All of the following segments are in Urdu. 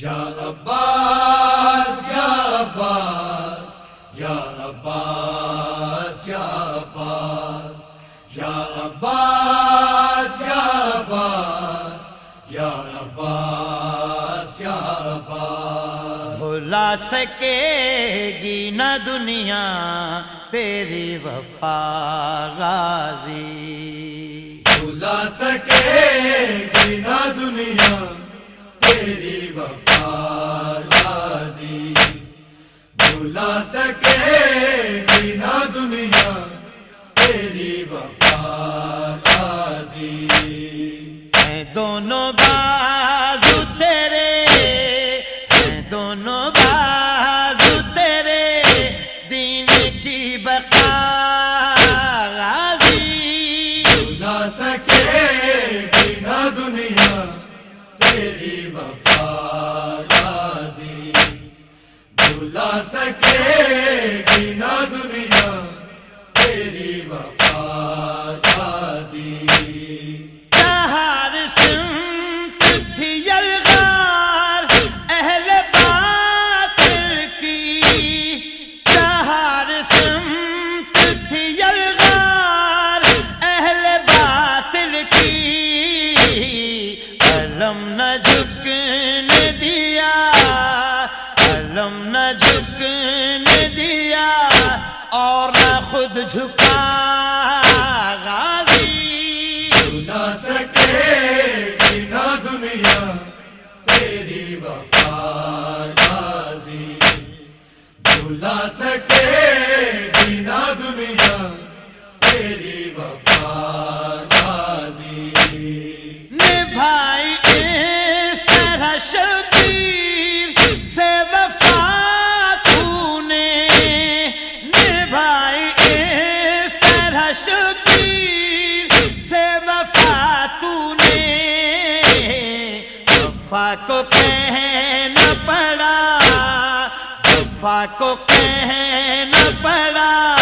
یا عباس یا عباس یا عباس یا عباس یا عباس یا عباس یا عباس یا عباس۔ بھلا سکے گی نہ دنیا تیری وفا غازی۔ بھلا سکے گی نہ دنیا تیری وفا بھلا سکے نہ دنیا تیری وفا غازی میں دونوں بازو تیرے میں دونوں بازو تیرے دین کی بقا غازی بھلا سکے نہ دنیا تیری وفا لا سکے۔ خود جھکا، غازی۔ نہ سکے گی نہ دنیا تیری وفا غازی بھلا سکے بنا نہ دنیا کہنا پڑا،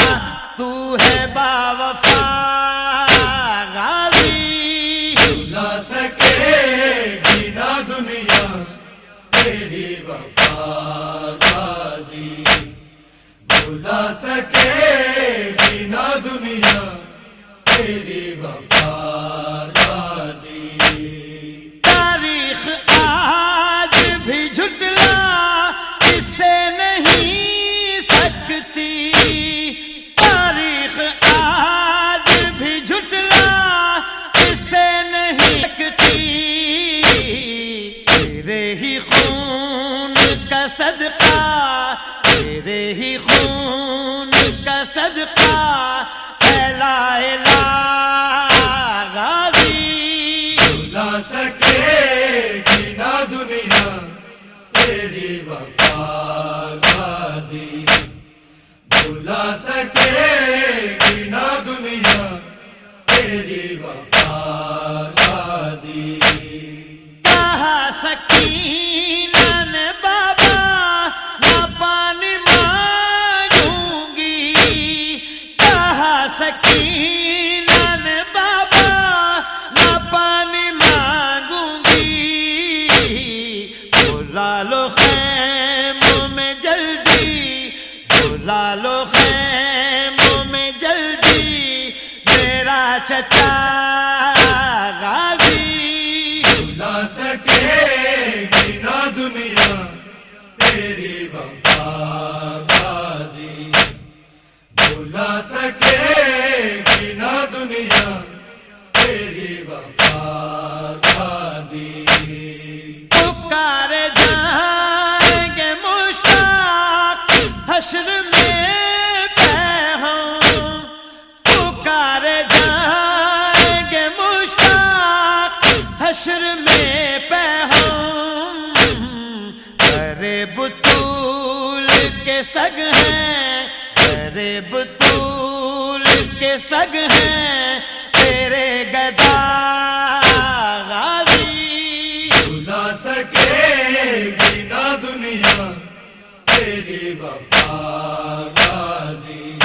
تو ہے با وفا غازی۔ بھلا سکے گی نہ دنیا، تیری وفا، غازی۔ بھلا سکے گی دنیا، تیری وفا۔ کا صدقہ، تیرے ہی خون کا صدقہ ہے لا غازی۔ بھلا سکے گی نہ دنیا، تیری وفا غازی۔ بھلا سکے سکینہ نے بابا نہ پانی مانگوں گی۔ بلا لو خیموں میں جلدی بلا لو خیموں میں جلدی، میرا چچا غازی۔ بھلا سکے گی نہ دنیا، تیری وفا غازی۔ بھلا سکے حشر میں پہ ارے بطول کے سگ ہیں ارے بطول کے سگ ہیں۔ تیرے گدا غازی بھلا سکے گی نہ دنیا، تیری وفا غازی۔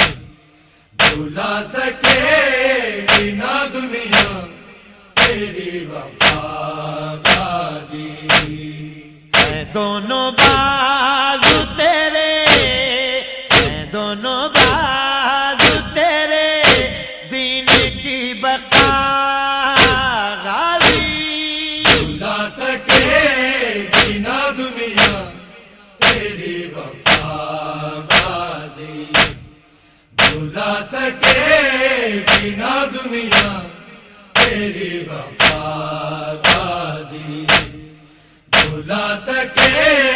بھلا سکے گی نہ دنیا، تیری وفا دونوں بازو تیرے ہے دونوں بازو تیرے، دین کی بقا غازی۔ بلا سکے گی نہ دنیا، تیری وفا بازی بلا سکے گی نہ دنیا، تیری وفا بازی بھلا سکے۔